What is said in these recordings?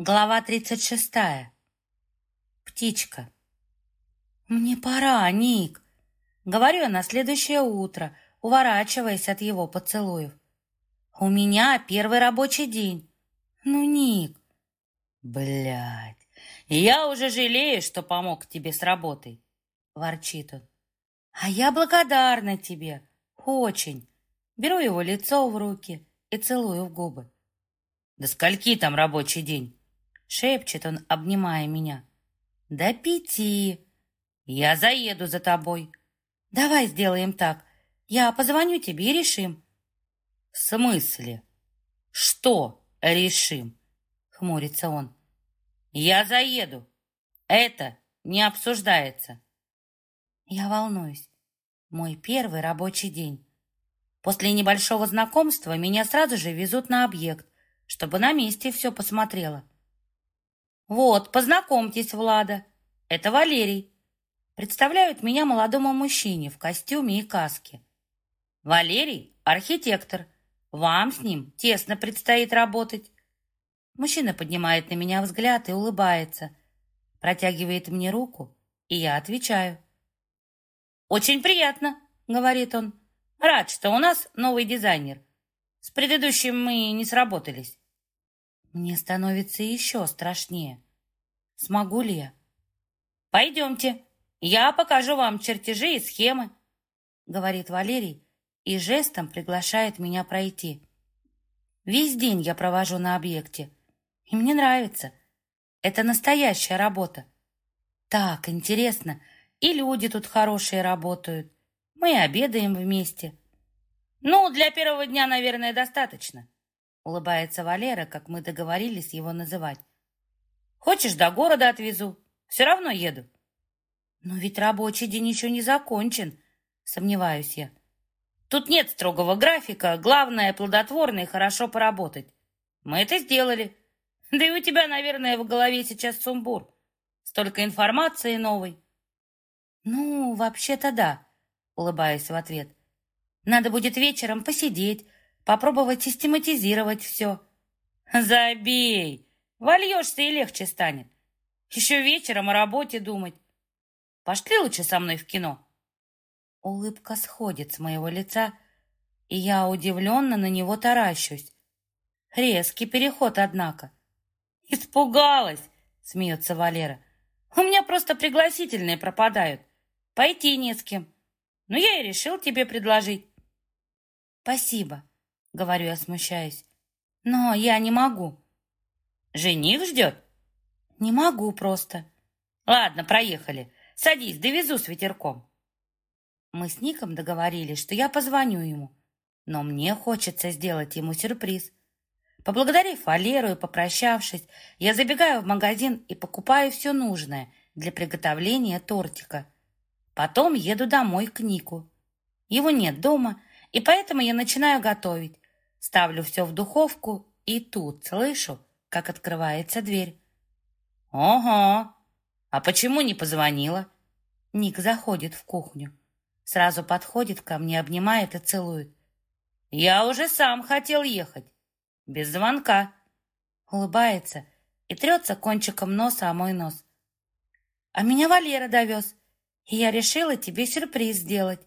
Глава 36. Птичка. «Мне пора, Ник!» Говорю я на следующее утро, уворачиваясь от его поцелуев. «У меня первый рабочий день. Ну, Ник!» Блядь, я уже жалею, что помог тебе с работой!» Ворчит он. «А я благодарна тебе. Очень!» Беру его лицо в руки и целую в губы. «До скольки там рабочий день?» Шепчет он, обнимая меня. До пяти. Я заеду за тобой. Давай сделаем так. Я позвоню тебе и решим. В смысле? Что решим? Хмурится он. Я заеду. Это не обсуждается. Я волнуюсь. Мой первый рабочий день. После небольшого знакомства меня сразу же везут на объект, чтобы на месте все посмотрела. «Вот, познакомьтесь, Влада. Это Валерий». Представляют меня молодому мужчине в костюме и каске. «Валерий — архитектор. Вам с ним тесно предстоит работать». Мужчина поднимает на меня взгляд и улыбается. Протягивает мне руку, и я отвечаю. «Очень приятно», — говорит он. «Рад, что у нас новый дизайнер. С предыдущим мы не сработались». Мне становится еще страшнее. Смогу ли я? «Пойдемте, я покажу вам чертежи и схемы», — говорит Валерий и жестом приглашает меня пройти. Весь день я провожу на объекте, и мне нравится. Это настоящая работа. Так, интересно, и люди тут хорошие работают. Мы обедаем вместе. Ну, для первого дня, наверное, достаточно. Улыбается Валера, как мы договорились его называть. Хочешь, до города отвезу? Все равно еду. Но ведь рабочий день еще не закончен, сомневаюсь я. Тут нет строгого графика, главное плодотворно и хорошо поработать. Мы это сделали. Да и у тебя, наверное, в голове сейчас сумбур. Столько информации новой. Ну, вообще-то да, улыбаюсь в ответ. Надо будет вечером посидеть, попробовать систематизировать все. Забей! Вольешься и легче станет. Еще вечером о работе думать. Пошли лучше со мной в кино. Улыбка сходит с моего лица, и я удивленно на него таращусь. Резкий переход, однако. «Испугалась!» — смеется Валера. «У меня просто пригласительные пропадают. Пойти не с кем. Но я и решил тебе предложить». «Спасибо», Говорю я, смущаюсь. Но я не могу. Жених ждет? Не могу просто. Ладно, проехали. Садись, довезу с ветерком. Мы с Ником договорились, что я позвоню ему. Но мне хочется сделать ему сюрприз. Поблагодарив Валеру и попрощавшись, я забегаю в магазин и покупаю все нужное для приготовления тортика. Потом еду домой к Нику. Его нет дома, и поэтому я начинаю готовить. Ставлю все в духовку, и тут слышу, как открывается дверь. «Ого! А почему не позвонила?» Ник заходит в кухню. Сразу подходит ко мне, обнимает и целует. «Я уже сам хотел ехать. Без звонка». Улыбается и трется кончиком носа о мой нос. «А меня Валера довез, и я решила тебе сюрприз сделать».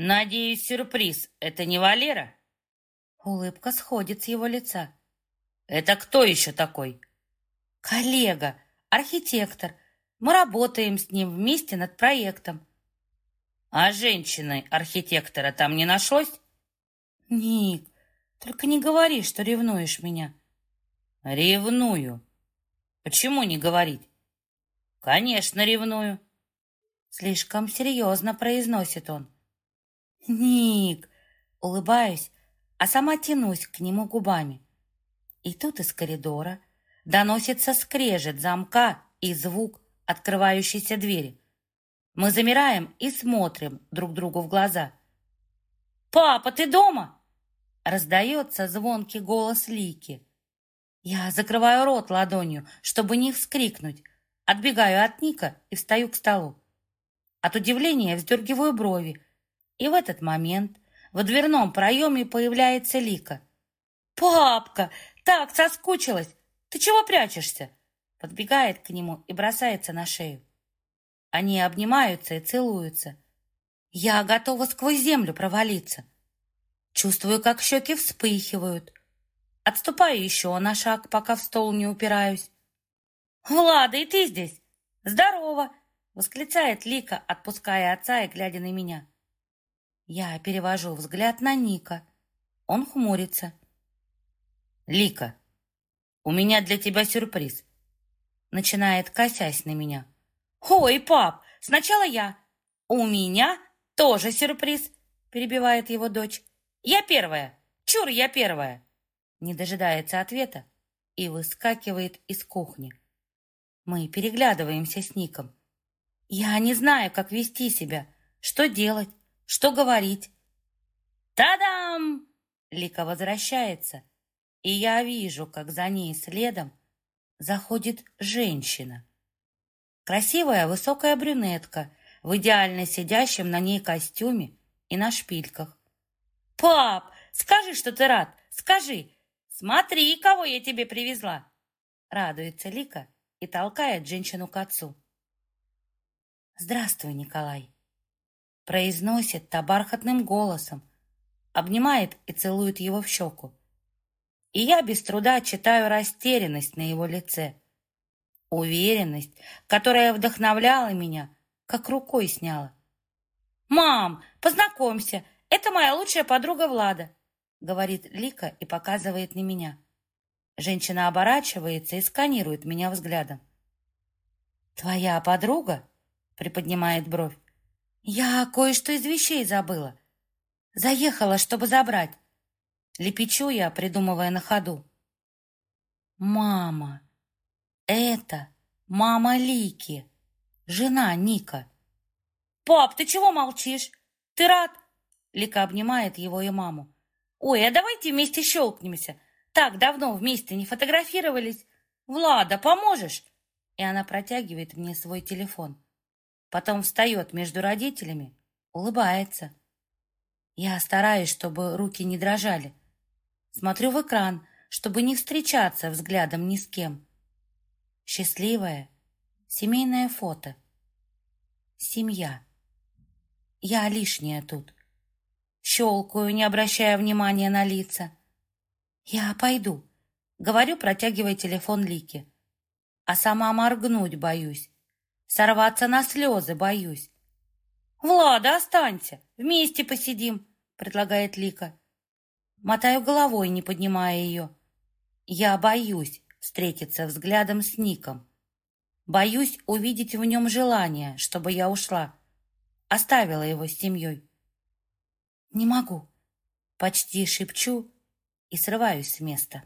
«Надеюсь, сюрприз — это не Валера?» Улыбка сходит с его лица. «Это кто еще такой?» «Коллега, архитектор. Мы работаем с ним вместе над проектом». «А женщины-архитектора там не нашлось?» «Ник, только не говори, что ревнуешь меня». «Ревную. Почему не говорить?» «Конечно, ревную». Слишком серьезно произносит он. «Ник!» Улыбаюсь, а сама тянусь к нему губами. И тут из коридора доносится скрежет замка и звук открывающейся двери. Мы замираем и смотрим друг другу в глаза. «Папа, ты дома?» Раздается звонкий голос Лики. Я закрываю рот ладонью, чтобы не вскрикнуть. Отбегаю от Ника и встаю к столу. От удивления вздергиваю брови. И в этот момент в дверном проеме появляется Лика. «Папка, так соскучилась! Ты чего прячешься?» Подбегает к нему и бросается на шею. Они обнимаются и целуются. Я готова сквозь землю провалиться. Чувствую, как щеки вспыхивают. Отступаю еще на шаг, пока в стол не упираюсь. «Влада, и ты здесь? Здорово!» Восклицает Лика, отпуская отца и глядя на меня. Я перевожу взгляд на Ника. Он хмурится. «Лика, у меня для тебя сюрприз!» Начинает косясь на меня. «Ой, пап, сначала я!» «У меня тоже сюрприз!» Перебивает его дочь. «Я первая! Чур, я первая!» Не дожидается ответа и выскакивает из кухни. Мы переглядываемся с Ником. Я не знаю, как вести себя, что делать, что говорить. «Та-дам!» Лика возвращается, и я вижу, как за ней следом заходит женщина. Красивая высокая брюнетка в идеально сидящем на ней костюме и на шпильках. «Пап, скажи, что ты рад! Скажи! Смотри, кого я тебе привезла!» Радуется Лика и толкает женщину к отцу. «Здравствуй, Николай!» Произносит та бархатным голосом, обнимает и целует его в щеку. И я без труда читаю растерянность на его лице. Уверенность, которая вдохновляла меня, как рукой сняла. «Мам, познакомься, это моя лучшая подруга Влада», говорит Лика и показывает на меня. Женщина оборачивается и сканирует меня взглядом. «Твоя подруга?» приподнимает бровь. «Я кое-что из вещей забыла. Заехала, чтобы забрать». Лепечу я, придумывая на ходу. «Мама! Это мама Лики, жена Ника». «Пап, ты чего молчишь? Ты рад?» Лика обнимает его и маму. «Ой, а давайте вместе щелкнемся. Так давно вместе не фотографировались. Влада, поможешь?» И она протягивает мне свой телефон. Потом встает между родителями, улыбается. Я стараюсь, чтобы руки не дрожали. Смотрю в экран, чтобы не встречаться взглядом ни с кем. Счастливое, семейное фото. Семья. Я лишняя тут. Щелкаю, не обращая внимания на лица. Я пойду. Говорю, протягивая телефон Лике. А сама моргнуть боюсь. Сорваться на слезы боюсь. «Влада, останься, вместе посидим», — предлагает Лика. Мотаю головой, не поднимая ее. Я боюсь встретиться взглядом с Ником. Боюсь увидеть в нем желание, чтобы я ушла. Оставила его с семьей. «Не могу», — почти шепчу и срываюсь с места.